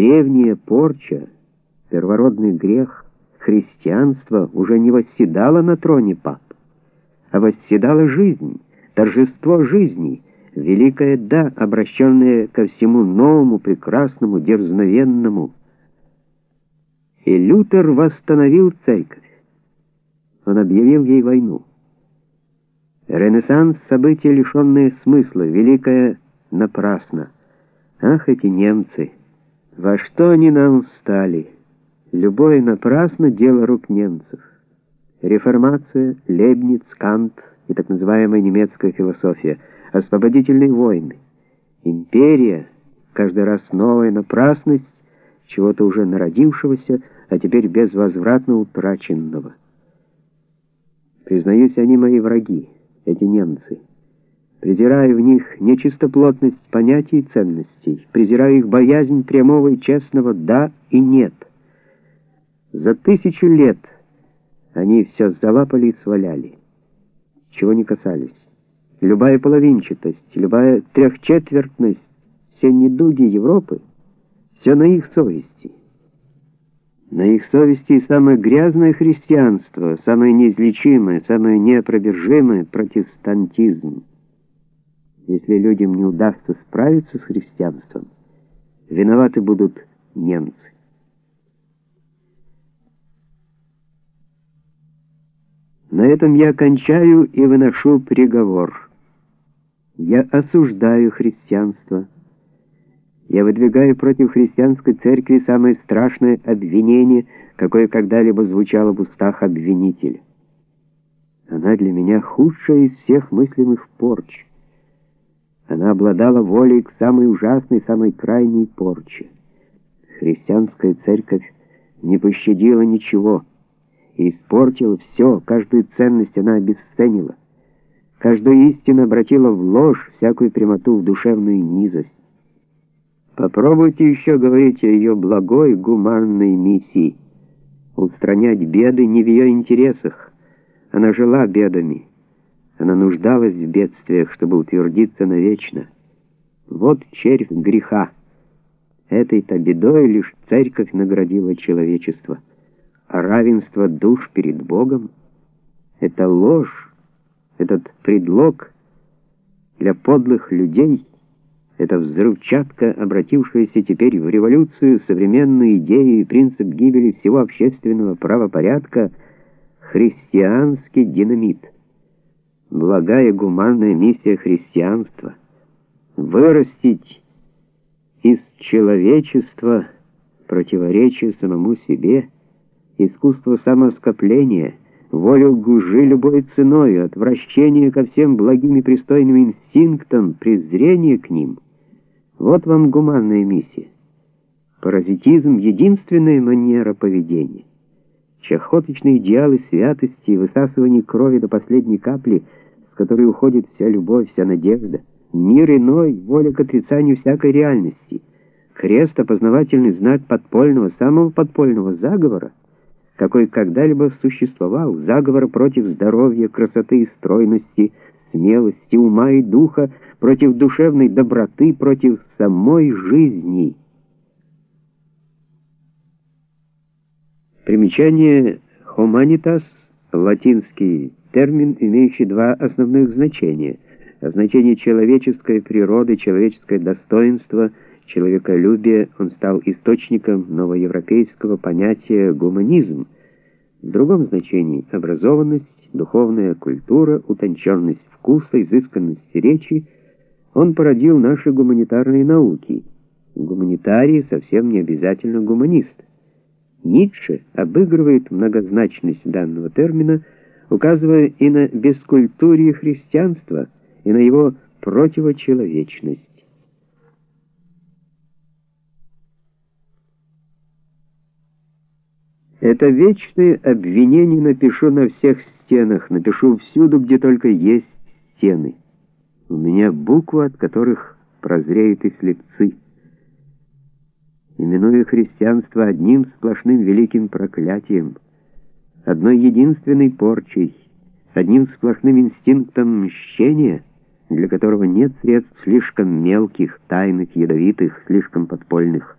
Древняя порча, первородный грех, христианство уже не восседало на троне пап, а восседала жизнь, торжество жизни, великое «да», обращенное ко всему новому, прекрасному, дерзновенному. И Лютер восстановил церковь. Он объявил ей войну. Ренессанс — событие, лишенное смысла, великое напрасно. Ах, эти немцы! Во что они нам встали? Любое напрасно дело рук немцев. Реформация, Лейбниц, Кант и так называемая немецкая философия, освободительные войны, империя, каждый раз новая напрасность чего-то уже народившегося, а теперь безвозвратно утраченного. Признаюсь, они мои враги, эти немцы. Презираю в них нечистоплотность понятий и ценностей, презираю их боязнь прямого и честного «да» и «нет». За тысячу лет они все залапали и сваляли, чего не касались. Любая половинчатость, любая трехчетвертность, все недуги Европы, все на их совести. На их совести и самое грязное христианство, самое неизлечимое, самое неопровержимое протестантизм. Если людям не удастся справиться с христианством, виноваты будут немцы. На этом я кончаю и выношу приговор. Я осуждаю христианство. Я выдвигаю против христианской церкви самое страшное обвинение, какое когда-либо звучало в устах обвинителя. Она для меня худшая из всех мыслимых порч. Она обладала волей к самой ужасной, самой крайней порче. Христианская церковь не пощадила ничего и испортила все, каждую ценность она обесценила. Каждую истину обратила в ложь, всякую прямоту в душевную низость. Попробуйте еще говорить о ее благой, гуманной миссии. Устранять беды не в ее интересах. Она жила бедами. Она нуждалась в бедствиях, чтобы утвердиться навечно. Вот червь греха. Этой-то бедой лишь церковь наградила человечество. А равенство душ перед Богом — это ложь, этот предлог для подлых людей, это взрывчатка, обратившаяся теперь в революцию, современную идею и принцип гибели всего общественного правопорядка — христианский динамит благая гуманная миссия христианства — вырастить из человечества противоречие самому себе, искусство самоскопления, волю гужи любой ценой, отвращение ко всем благим и пристойным инстинктам, презрение к ним — вот вам гуманная миссия. Паразитизм — единственная манера поведения. Чахоточные идеалы святости и высасывание крови до последней капли — которой уходит вся любовь, вся надежда. Мир иной, воля к отрицанию всякой реальности. Крест — опознавательный знак подпольного, самого подпольного заговора, какой когда-либо существовал, заговора против здоровья, красоты и стройности, смелости, ума и духа, против душевной доброты, против самой жизни. Примечание «humanitas» латинский термин, имеющий два основных значения. Значение человеческой природы, человеческое достоинство, человеколюбие, он стал источником новоевропейского понятия «гуманизм». В другом значении — образованность, духовная культура, утонченность вкуса, изысканность речи — он породил наши гуманитарные науки. Гуманитарий совсем не обязательно гуманист. Ницше обыгрывает многозначность данного термина — указывая и на бескультурие христианства, и на его противочеловечность. Это вечное обвинение напишу на всех стенах, напишу всюду, где только есть стены. У меня буквы, от которых прозреют и слепцы. Именуя христианство одним сплошным великим проклятием — одной единственной порчей, одним сплошным инстинктом мщения, для которого нет средств слишком мелких, тайных, ядовитых, слишком подпольных.